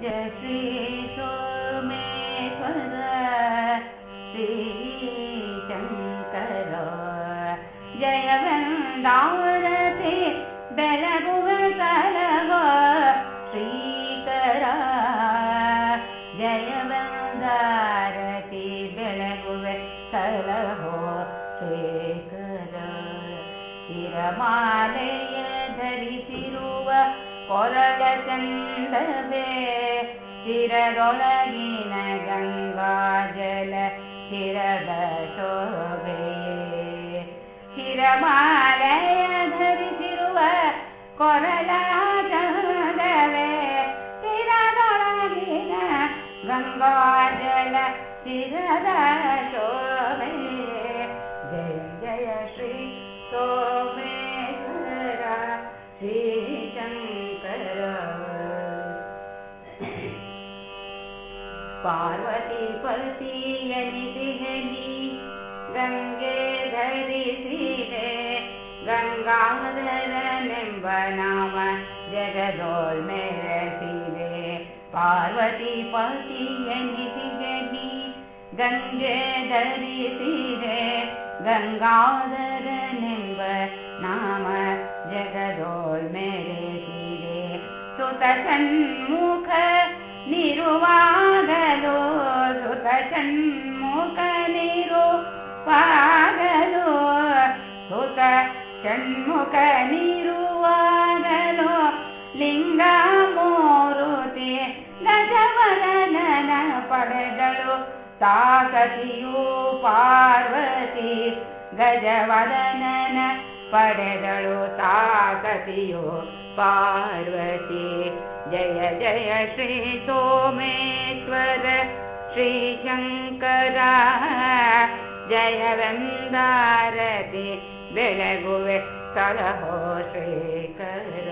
श्री सोमेश्वर श्री शङ्कर जय वृन्दारति बेलगुव कलव श्रीकर। जय वृन्दारति बेलगुव श्रीकर। धरिसिरुव चन्दवे हिरगोलिन गङ्गा जल हिरदशो हिरमालय धरिव कोरलावे हिर गङ्गा जल हिरदशो जय जय श्री पार्वती पतियनिधिहनि गङ्गे धरिसिरे गङ्गाधरनिम्ब नाम जगदोल् मेरसिरे पार्वती पतियनिधिहनि गङ्गे धरिसिरे गङ्गाधरनिम्ब नाम जगदोल् मेरसिरे सुतसन्मुख निरुवागलो न्मुख निरु पागलोकुकीरु मोरो गजवदनन ಪಡೆದಳು ताकियो ಪಾರ್ವತಿ गजवदन ಪಡೆದಳು ತಾಕತಿಯು ಪಾರ್ವತಿ जय जय श्रीतो मे श्रीशङ्करा जय वन्दारति कलहो श्रीकर